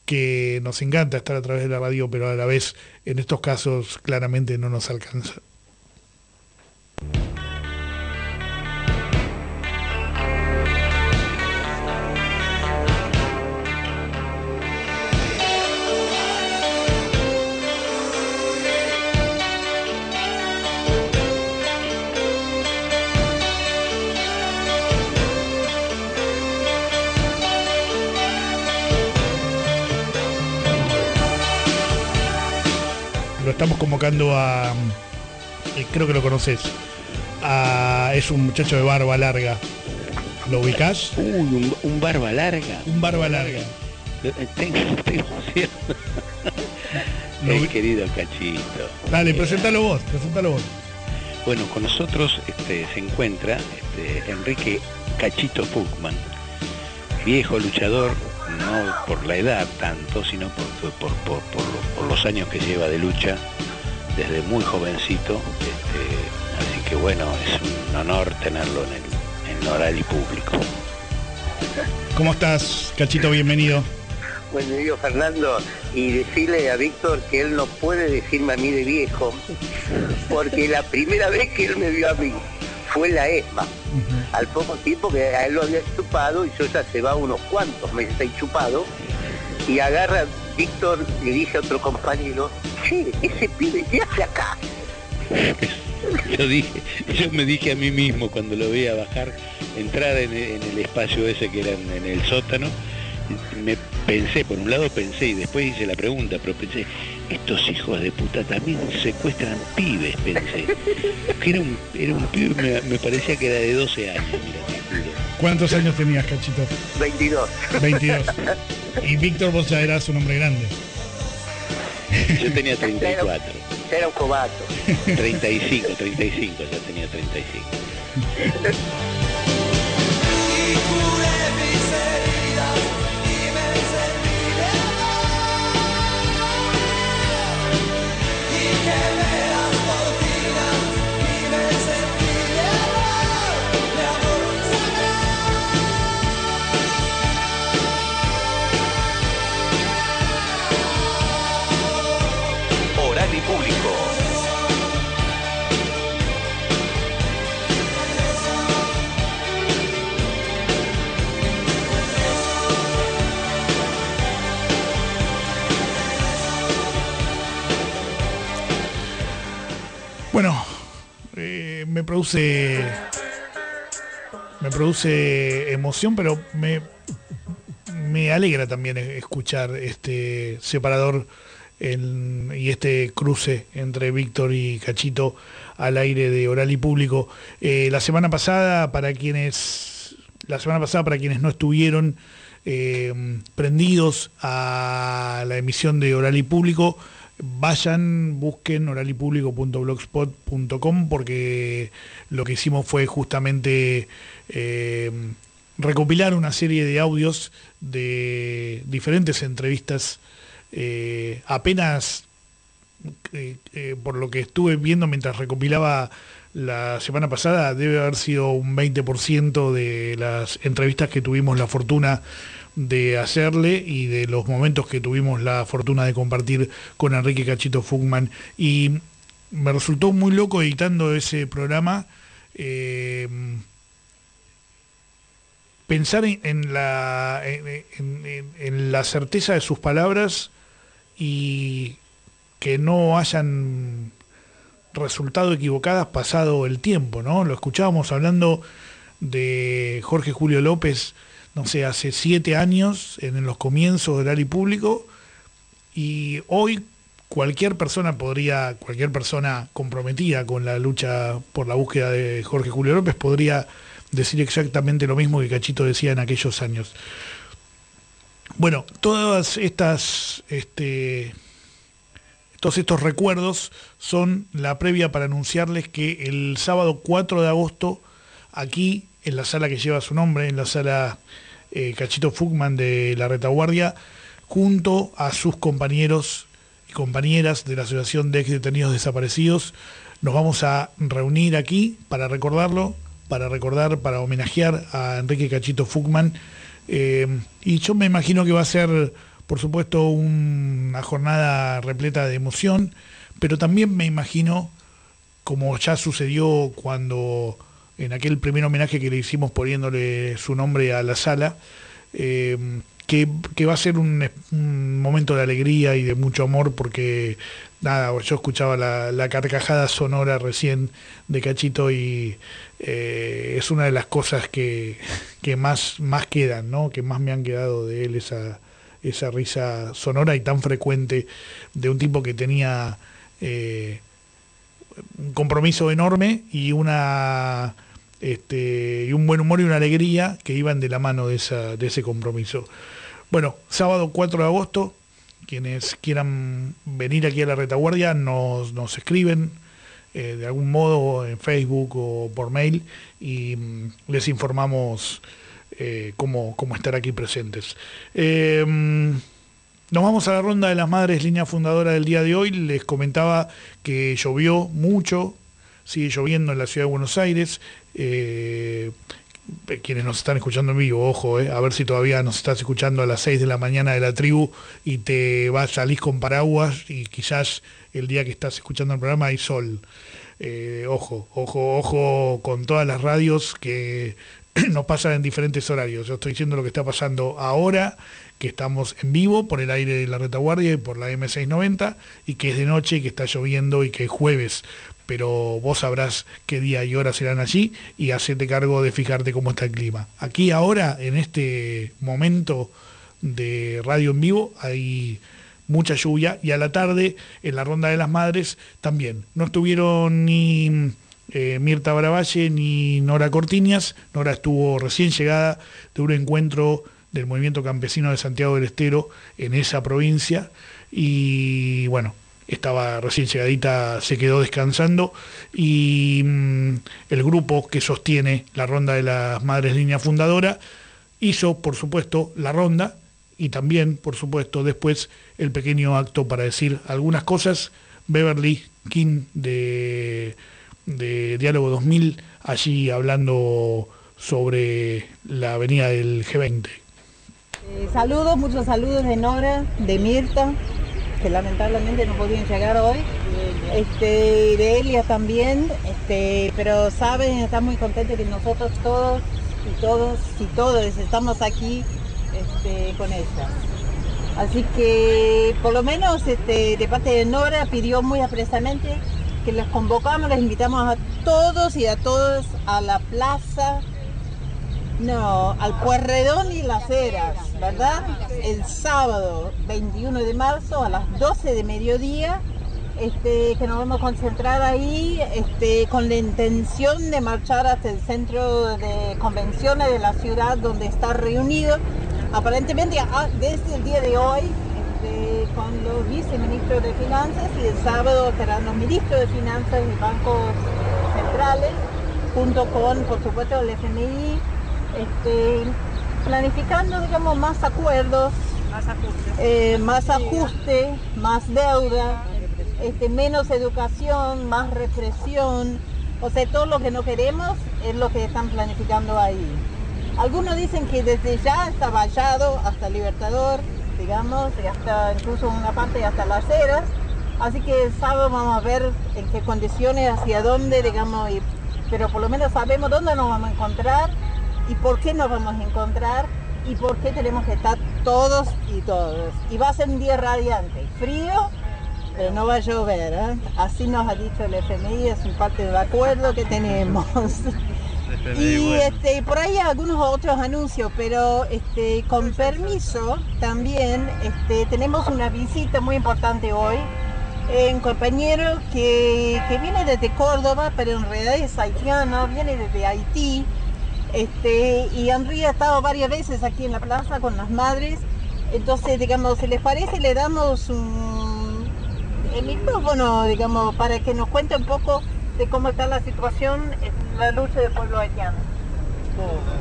que nos encanta estar a través de la radio, pero a la vez en estos casos claramente no nos alcanza. Estamos convocando a. Eh, creo que lo conoces. es un muchacho de barba larga. ¿Lo ubicás? Uy, un, barba larga. Un barba larga. Eh, tengo, tengo cierto. El querido Cachito. Dale, eh, presentalo vos, presentalo vos. Bueno, con nosotros este, se encuentra este, Enrique Cachito Puckman, viejo luchador, no por la edad tanto, sino por, por, los años que lleva de lucha desde muy jovencito. Este, así que bueno, es un honor tenerlo en el, en oral y público. ¿Cómo estás, Cachito? Bienvenido. Bueno, digo Fernando, y decirle a Víctor que él no puede decirme a mí de viejo, porque la primera vez que él me vio a mí fue la ESMA. Al poco tiempo que a él lo había chupado y yo ya se va unos cuantos meses ahí chupado, y agarra Víctor, le dice a otro compañero, che, ese pibe, ¿qué hace acá? Yo dije, yo me dije a mí mismo cuando lo veía bajar, entrar en, en el espacio ese que era en, en el sótano, me pensé, por un lado pensé y después hice la pregunta, pero pensé, estos hijos de puta también secuestran pibes, pensé. Que era un, era un pibe, me, me parecía que era de 12 años, mira, te juro. ¿Cuántos años tenías, Cachito? 22. 22. Y Víctor, vos ya eras un hombre grande. Yo tenía 34, Ya era un cobato. 35, 35, ya tenía 35. Produce. Me produce emoción, pero me, me alegra también escuchar este separador en- y este cruce entre Víctor y Cachito al aire de oral y público. Eh, la semana pasada, para quienes. La semana pasada, para quienes no estuvieron eh, prendidos a la emisión de oral y público, vayan, busquen oralipublico.blogspot.com porque lo que hicimos fue justamente eh, recopilar una serie de audios de diferentes entrevistas eh, apenas eh, por lo que estuve viendo mientras recopilaba la semana pasada, debe haber sido un 20% de las entrevistas que tuvimos la fortuna de hacerle y de los momentos que tuvimos la fortuna de compartir con Enrique Cachito Fugman. Y me resultó muy loco editando ese programa. eh, pensar en, la, en la certeza de sus palabras y que no hayan resultado equivocadas pasado el tiempo, ¿no? Lo escuchábamos hablando de Jorge Julio López, no sé, hace siete años, en los comienzos del área público, y hoy cualquier persona podría, cualquier persona comprometida con la lucha por la búsqueda de Jorge Julio López podría decir exactamente lo mismo que Cachito decía en aquellos años. Bueno, todas estas, este, todos estos recuerdos son la previa para anunciarles que el sábado 4 de agosto, aquí en la sala que lleva su nombre, en la sala eh, Cachito Fugman de la retaguardia, junto a sus compañeros y compañeras de la Asociación de Ex Detenidos Desaparecidos, nos vamos a reunir aquí para recordarlo, para recordar, para homenajear a Enrique Cachito Fugman. Eh, y yo me imagino que va a ser, por supuesto, un- una jornada repleta de emoción, pero también me imagino, como ya sucedió cuando en aquel primer homenaje que le hicimos poniéndole su nombre a la sala, eh, que, que va a ser un, momento de alegría y de mucho amor porque nada, yo escuchaba la, la carcajada sonora recién de Cachito y eh, es una de las cosas que, que más, más quedan, ¿no? que más me han quedado de él esa, esa risa sonora y tan frecuente de un tipo que tenía eh, un compromiso enorme y una este, y un buen humor y una alegría que iban de la mano de, ese compromiso. Bueno, sábado 4 de agosto, quienes quieran venir aquí a la retaguardia nos, escriben eh, de algún modo en Facebook o por mail y mm, les informamos eh, cómo, cómo estar aquí presentes. Mm, nos vamos a la ronda de las madres, línea fundadora del día de hoy. Les comentaba que llovió mucho sigue lloviendo en la ciudad de Buenos Aires. Eh, quienes nos están escuchando en vivo, ojo, eh, a ver si todavía nos estás escuchando a las 6 de la mañana de la tribu y te vas, salís con paraguas y quizás el día que estás escuchando el programa hay sol. Eh, ojo, ojo, ojo con todas las radios que nos pasan en diferentes horarios. Yo estoy diciendo lo que está pasando ahora, que estamos en vivo por el aire de la retaguardia y por la M690, y que es de noche, y que está lloviendo y que es jueves pero vos sabrás qué día y hora serán allí y hacete cargo de fijarte cómo está el clima. Aquí ahora, en este momento de radio en vivo, hay mucha lluvia y a la tarde, en la Ronda de las Madres, también. No estuvieron ni eh, Mirta Bravalle ni Nora Cortiñas. Nora estuvo recién llegada de un encuentro del movimiento campesino de Santiago del Estero en esa provincia y bueno, estaba recién llegadita, se quedó descansando y mm, el grupo que sostiene la ronda de las Madres Línea Fundadora hizo, por supuesto, la ronda y también, por supuesto, después el pequeño acto para decir algunas cosas. Beverly King de, de Diálogo 2000, allí hablando sobre la avenida del G20. Eh, saludos, muchos saludos de Nora, de Mirta, que lamentablemente no podían llegar hoy. Este, de Elia también, este, pero saben, están muy contentos que nosotros todos y todos y todos estamos aquí este, con ella. Así que por lo menos este, de parte de Nora pidió muy apresamente que les convocamos, les invitamos a todos y a todos a la plaza no, al Puerredón y Las Heras, ¿verdad? El sábado 21 de marzo a las 12 de mediodía, este, que nos vamos a concentrar ahí este, con la intención de marchar hasta el centro de convenciones de la ciudad donde está reunido, aparentemente ah, desde el día de hoy, este, con los viceministros de Finanzas y el sábado serán los ministros de Finanzas y bancos centrales, junto con, por supuesto, el FMI este, planificando, digamos, más acuerdos, más ajuste, eh, más, ajuste, más deuda, este, menos educación, más represión. O sea, todo lo que no queremos es lo que están planificando ahí. Algunos dicen que desde ya está vallado hasta Libertador, digamos, y hasta incluso una parte hasta las eras. Así que el sábado vamos a ver en qué condiciones, hacia dónde, digamos, pero por lo menos sabemos dónde nos vamos a encontrar y por qué nos vamos a encontrar y por qué tenemos que estar todos y todos. Y va a ser un día radiante, frío, pero no va a llover. ¿eh? Así nos ha dicho el FMI, es un parte del acuerdo que tenemos. y este, por ahí algunos otros anuncios, pero este, con permiso también este, tenemos una visita muy importante hoy. Un compañero que, que viene desde Córdoba, pero en realidad es haitiano, viene desde Haití este, y Henry ha estado varias veces aquí en la plaza con las madres. Entonces, digamos, si les parece, le damos un, el micrófono, digamos, para que nos cuente un poco de cómo está la situación la lucha del pueblo haitiano.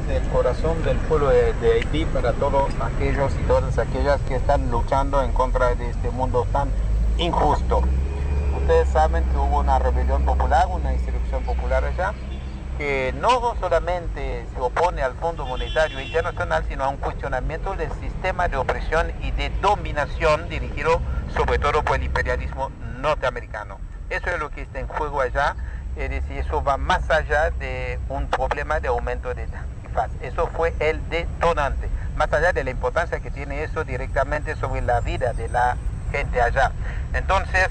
Desde el corazón del pueblo de, de, Haití para todos aquellos y todas aquellas que están luchando en contra de este mundo tan injusto. Ustedes saben que hubo una rebelión popular, una insurrección popular allá, que no solamente se opone al Fondo Monetario Internacional, sino a un cuestionamiento del sistema de opresión y de dominación dirigido sobre todo por el imperialismo norteamericano. Eso es lo que está en juego allá, es decir, eso va más allá de un problema de aumento de tarifas. Eso fue el detonante, más allá de la importancia que tiene eso directamente sobre la vida de la gente allá. Entonces,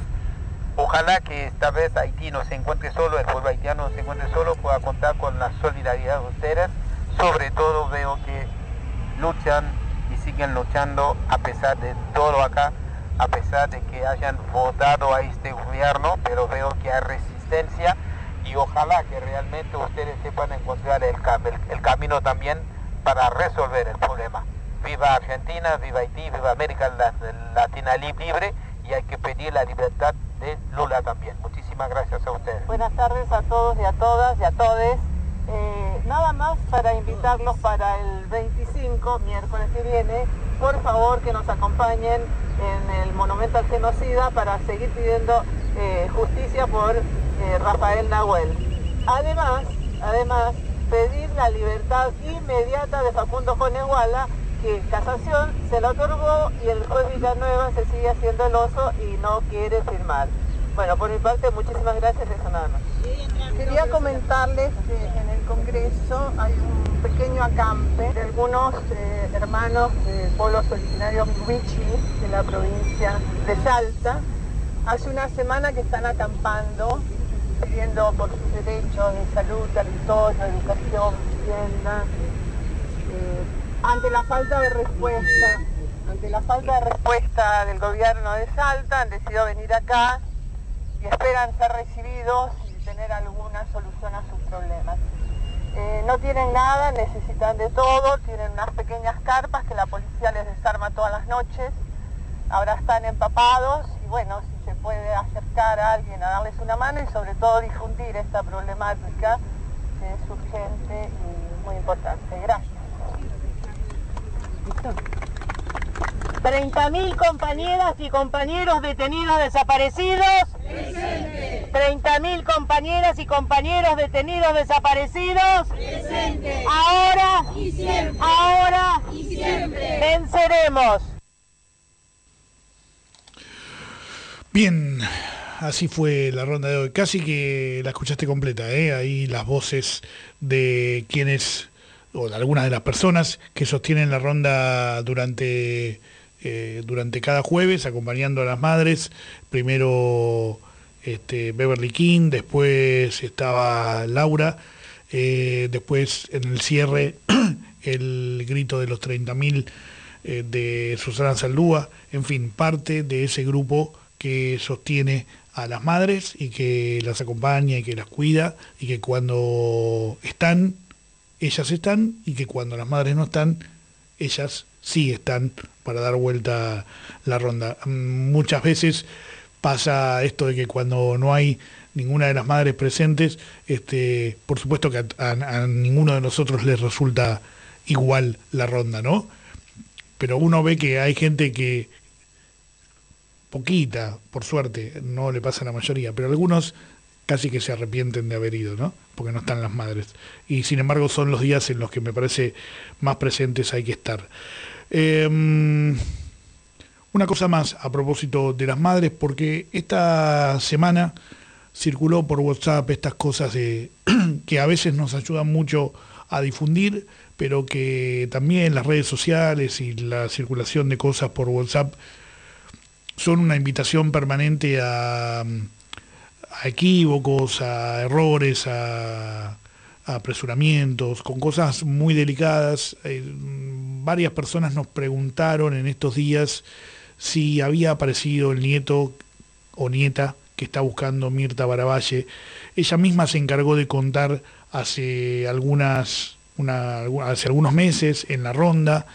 Ojalá que esta vez Haití no se encuentre solo, el pueblo haitiano no se encuentre solo, pueda contar con la solidaridad de ustedes. Sobre todo veo que luchan y siguen luchando a pesar de todo acá, a pesar de que hayan votado a este gobierno, pero veo que hay resistencia y ojalá que realmente ustedes sepan encontrar el, el camino también para resolver el problema. Viva Argentina, viva Haití, viva América Latina libre hay que pedir la libertad de Lula también. Muchísimas gracias a ustedes. Buenas tardes a todos y a todas y a todes. Eh, nada más para invitarlos para el 25, miércoles que viene, por favor que nos acompañen en el Monumento al Genocida para seguir pidiendo eh, justicia por eh, Rafael Nahuel. Además, además, pedir la libertad inmediata de Facundo Coneguala, que casación se la otorgó y el juez Villanueva se sigue haciendo el oso y no quiere firmar. Bueno, por mi parte, muchísimas gracias, eso nada. Quería comentarles que en el Congreso hay un pequeño acampe de algunos eh, hermanos de pueblos originarios Wichi de la provincia de Salta. Hace una semana que están acampando, pidiendo por sus derechos de salud, territorio, educación, vivienda. Eh, ante la falta de respuesta, ante la falta de respuesta del gobierno de Salta, han decidido venir acá y esperan ser recibidos y tener alguna solución a sus problemas. Eh, no tienen nada, necesitan de todo, tienen unas pequeñas carpas que la policía les desarma todas las noches, ahora están empapados y bueno, si se puede acercar a alguien a darles una mano y sobre todo difundir esta problemática que es urgente y muy importante. Gracias. 30.000 compañeras y compañeros detenidos desaparecidos. 30.000 compañeras y compañeros detenidos desaparecidos. Ahora, ahora, venceremos. Bien, así fue la ronda de hoy. Casi que la escuchaste completa, ¿eh? Ahí las voces de quienes, o de algunas de las personas que sostienen la ronda durante, eh, durante cada jueves, acompañando a las madres. Primero este, Beverly King, después estaba Laura, eh, después en el cierre el grito de los 30.000 eh, de Susana Saldúa, en fin, parte de ese grupo que sostiene a las madres y que las acompaña y que las cuida y que cuando están, ellas están y que cuando las madres no están, ellas sí están para dar vuelta la ronda. Mm, Muchas veces pasa esto de que cuando no hay ninguna de las madres presentes, este, por supuesto que a, a- a ninguno de nosotros les resulta igual la ronda, ¿no? Pero uno ve que hay gente que, poquita, por suerte, no le pasa a la mayoría, pero algunos casi que se arrepienten de haber ido, ¿no? Porque no están las madres. Y sin embargo son los días en los que me parece más presentes hay que estar. Em, una cosa más a propósito de las madres, porque esta semana circuló por WhatsApp estas cosas que a veces nos ayudan mucho a difundir, pero que también las redes sociales y la circulación de cosas por WhatsApp son una invitación permanente a, a equívocos, a errores, a, apresuramientos, con cosas muy delicadas. Eh, varias personas nos preguntaron en estos días si había aparecido el nieto o nieta que está buscando Mirta Baravalle. Ella misma se encargó de contar hace algunas una- hace algunos meses en la ronda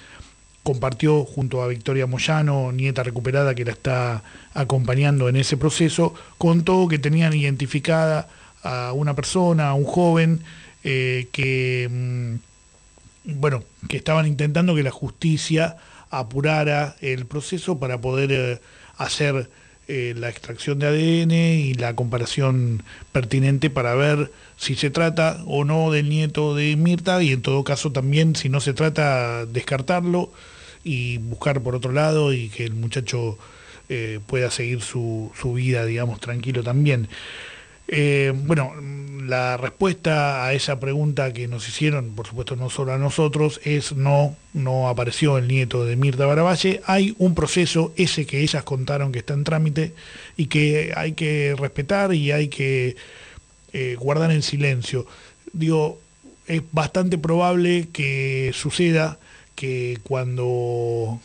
compartió junto a Victoria Moyano, nieta recuperada que la está acompañando en ese proceso, contó que tenían identificada a una persona, a un joven, eh, que, mm, bueno, que estaban intentando que la justicia apurara el proceso para poder eh, hacer eh, la extracción de ADN y la comparación pertinente para ver si se trata o no del nieto de Mirta y en todo caso también si no se trata descartarlo y buscar por otro lado y que el muchacho eh, pueda seguir su, su vida, digamos, tranquilo también. Eh, bueno, la respuesta a esa pregunta que nos hicieron, por supuesto no solo a nosotros, es no, no apareció el nieto de Mirta Baravalle. Hay un proceso, ese que ellas contaron que está en trámite y que hay que respetar y hay que eh, guardar en silencio. Digo, es bastante probable que suceda que cuando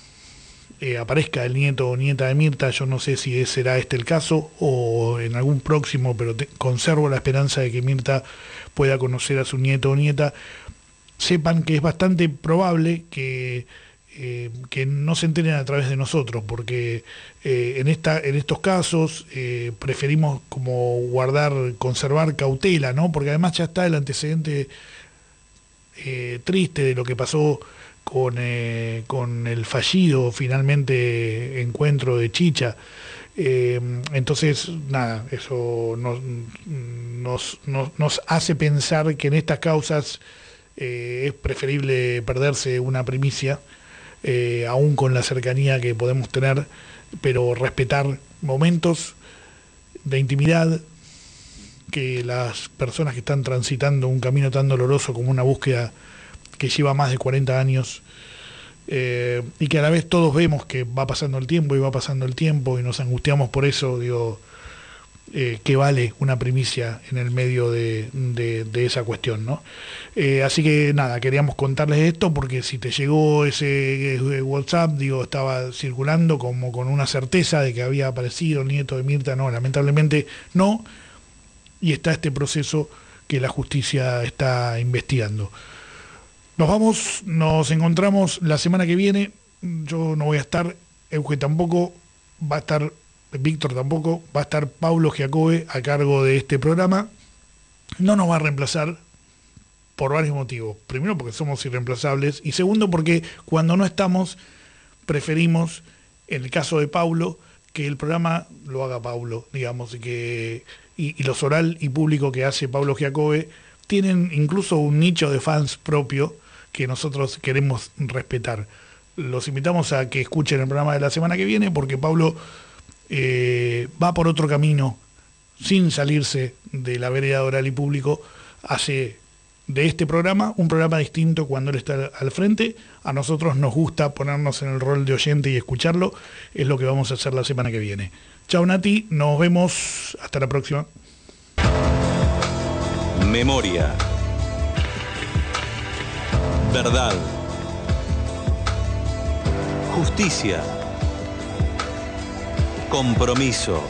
eh, aparezca el nieto o nieta de Mirta, yo no sé si será este el caso o en algún próximo, pero conservo la esperanza de que Mirta pueda conocer a su nieto o nieta, sepan que es bastante probable que, eh, que no se enteren a través de nosotros, porque eh, en, esta, en estos casos preferimos como guardar, conservar cautela, ¿no? Porque además ya está el antecedente triste de lo que pasó con, eh, con el fallido finalmente encuentro de Chicha. Eh, entonces, nada, eso nos, nos, nos, hace pensar que en estas causas eh, es preferible perderse una primicia, aún con la cercanía que podemos tener, pero respetar momentos de intimidad que las personas que están transitando un camino tan doloroso como una búsqueda que lleva más de 40 años eh, y que a la vez todos vemos que va pasando el tiempo y va pasando el tiempo y nos angustiamos por eso, digo, eh, que vale una primicia en el medio de, de- esa cuestión, ¿no? Eh, así que nada, queríamos contarles esto porque si te llegó ese eh, WhatsApp, digo, estaba circulando como con una certeza de que había aparecido el nieto de Mirta, no, lamentablemente no, y está este proceso que la justicia está investigando. Nos vamos, nos encontramos la semana que viene. Yo no voy a estar, Euge tampoco, va a estar Víctor tampoco, va a estar Pablo Giacobbe a cargo de este programa. No nos va a reemplazar por varios motivos. Primero porque somos irreemplazables y segundo porque cuando no estamos preferimos, en el caso de Paulo, que el programa lo haga Paulo, digamos, y que y, y los oral y público que hace Pablo Giacobbe tienen incluso un nicho de fans propio que nosotros queremos respetar. Los invitamos a que escuchen el programa de la semana que viene porque Pablo eh, va por otro camino sin salirse de la vereda oral y público, hace de este programa un programa distinto cuando él está al frente. A nosotros nos gusta ponernos en el rol de oyente y escucharlo. Es lo que vamos a hacer la semana que viene. Chao Nati, nos vemos. Hasta la próxima. Memoria. Verdad. Justicia. Compromiso.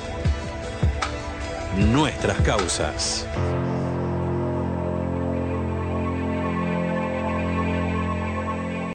Nuestras causas.